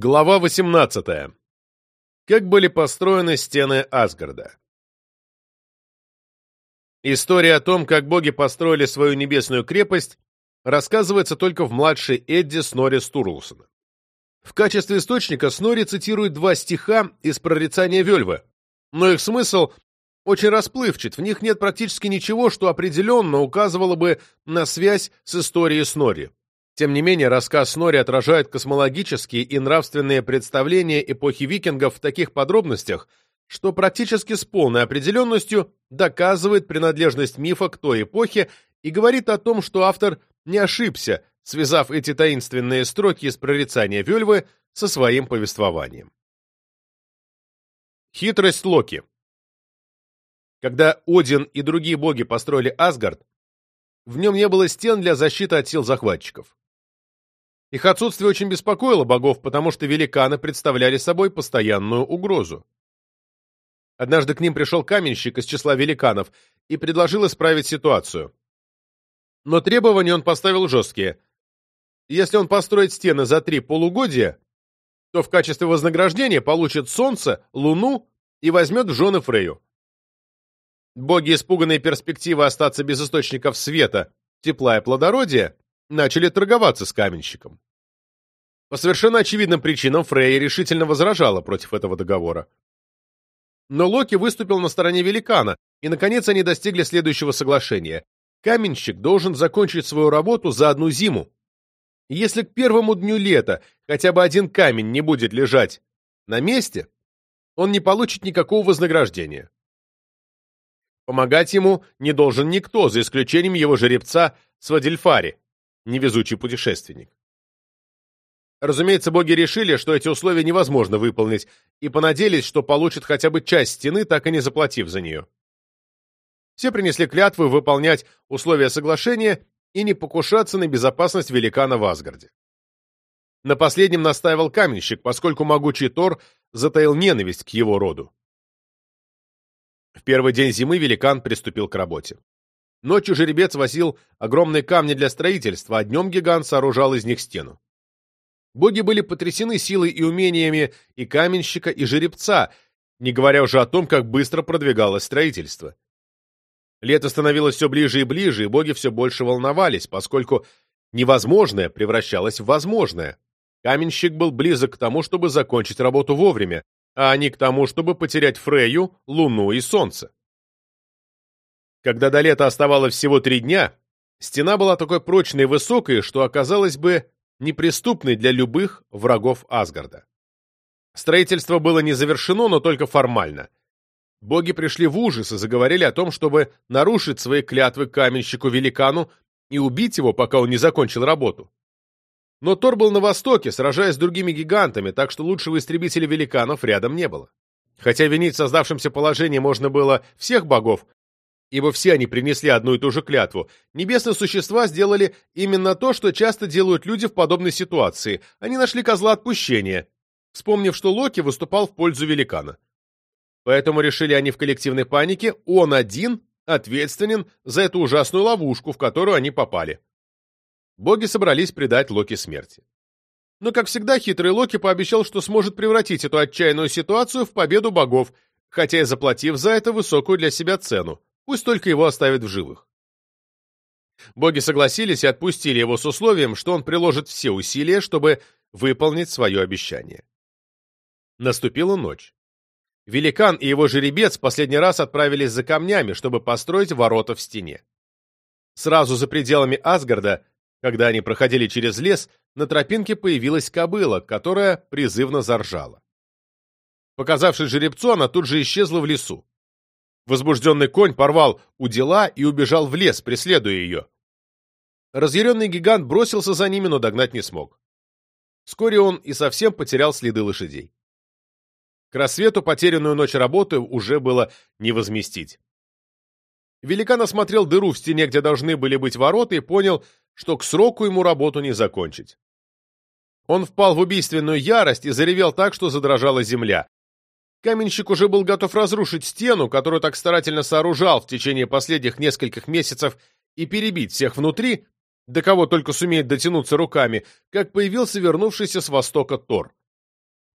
Глава 18. Как были построены стены Асгарда? История о том, как боги построили свою небесную крепость, рассказывается только в младшей Эдди Снорри Стурлсона. В качестве источника Снорри цитирует два стиха из прорицания Вельвы, но их смысл очень расплывчат, в них нет практически ничего, что определенно указывало бы на связь с историей Снорри. Тем не менее, рассказ Снори отражает космологические и нравственные представления эпохи викингов в таких подробностях, что практически с полной определенностью доказывает принадлежность мифа к той эпохе и говорит о том, что автор не ошибся, связав эти таинственные строки из прорицания Вельвы со своим повествованием. Хитрость Локи Когда Один и другие боги построили Асгард, в нем не было стен для защиты от сил захватчиков. Их отсутствие очень беспокоило богов, потому что великаны представляли собой постоянную угрозу. Однажды к ним пришел каменщик из числа великанов и предложил исправить ситуацию. Но требования он поставил жесткие. Если он построит стены за три полугодия, то в качестве вознаграждения получит солнце, луну и возьмет в жены Фрею. Боги, испуганные перспективой остаться без источников света, тепла и плодородия, начали торговаться с каменщиком. По совершенно очевидным причинам Фрейя решительно возражала против этого договора. Но Локи выступил на стороне великана, и, наконец, они достигли следующего соглашения. Каменщик должен закончить свою работу за одну зиму. если к первому дню лета хотя бы один камень не будет лежать на месте, он не получит никакого вознаграждения. Помогать ему не должен никто, за исключением его жеребца Свадильфари, невезучий путешественник. Разумеется, боги решили, что эти условия невозможно выполнить, и понадеялись, что получат хотя бы часть стены, так и не заплатив за нее. Все принесли клятвы выполнять условия соглашения и не покушаться на безопасность великана в Асгарде. На последнем настаивал каменщик, поскольку могучий Тор затаил ненависть к его роду. В первый день зимы великан приступил к работе. Ночью жеребец возил огромные камни для строительства, а днем гигант сооружал из них стену. Боги были потрясены силой и умениями и каменщика, и жеребца, не говоря уже о том, как быстро продвигалось строительство. Лето становилось все ближе и ближе, и боги все больше волновались, поскольку невозможное превращалось в возможное. Каменщик был близок к тому, чтобы закончить работу вовремя, а не к тому, чтобы потерять Фрею, Луну и Солнце. Когда до лета оставалось всего три дня, стена была такой прочной и высокой, что оказалась бы неприступной для любых врагов Асгарда. Строительство было не завершено, но только формально. Боги пришли в ужас и заговорили о том, чтобы нарушить свои клятвы каменщику-великану и убить его, пока он не закончил работу. Но Тор был на востоке, сражаясь с другими гигантами, так что лучшего истребителя великанов рядом не было. Хотя винить в создавшемся положении можно было всех богов, ибо все они принесли одну и ту же клятву. Небесные существа сделали именно то, что часто делают люди в подобной ситуации. Они нашли козла отпущения, вспомнив, что Локи выступал в пользу великана. Поэтому решили они в коллективной панике, он один ответственен за эту ужасную ловушку, в которую они попали. Боги собрались предать Локи смерти. Но, как всегда, хитрый Локи пообещал, что сможет превратить эту отчаянную ситуацию в победу богов, хотя и заплатив за это высокую для себя цену. Пусть только его оставят в живых. Боги согласились и отпустили его с условием, что он приложит все усилия, чтобы выполнить свое обещание. Наступила ночь. Великан и его жеребец последний раз отправились за камнями, чтобы построить ворота в стене. Сразу за пределами Асгарда, когда они проходили через лес, на тропинке появилась кобыла, которая призывно заржала. Показавшись жеребцу, она тут же исчезла в лесу. Возбужденный конь порвал у дела и убежал в лес, преследуя ее. Разъяренный гигант бросился за ними, но догнать не смог. Вскоре он и совсем потерял следы лошадей. К рассвету потерянную ночь работы уже было не возместить. Великан осмотрел дыру в стене, где должны были быть ворота, и понял, что к сроку ему работу не закончить. Он впал в убийственную ярость и заревел так, что задрожала земля. Каменщик уже был готов разрушить стену, которую так старательно сооружал в течение последних нескольких месяцев, и перебить всех внутри, до кого только сумеет дотянуться руками, как появился вернувшийся с востока Тор.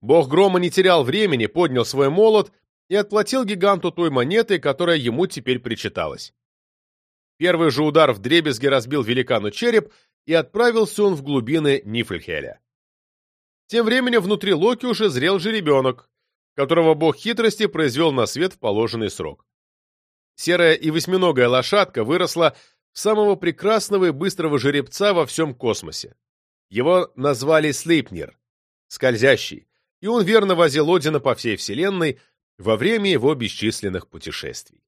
Бог грома не терял времени, поднял свой молот и отплатил гиганту той монетой, которая ему теперь причиталась. Первый же удар в дребезги разбил великану череп, и отправился он в глубины Нифльхеля. Тем временем внутри Локи уже зрел жеребенок, которого бог хитрости произвел на свет в положенный срок. Серая и восьминогая лошадка выросла в самого прекрасного и быстрого жеребца во всем космосе. Его назвали Слейпнер, скользящий, и он верно возил Одина по всей вселенной во время его бесчисленных путешествий.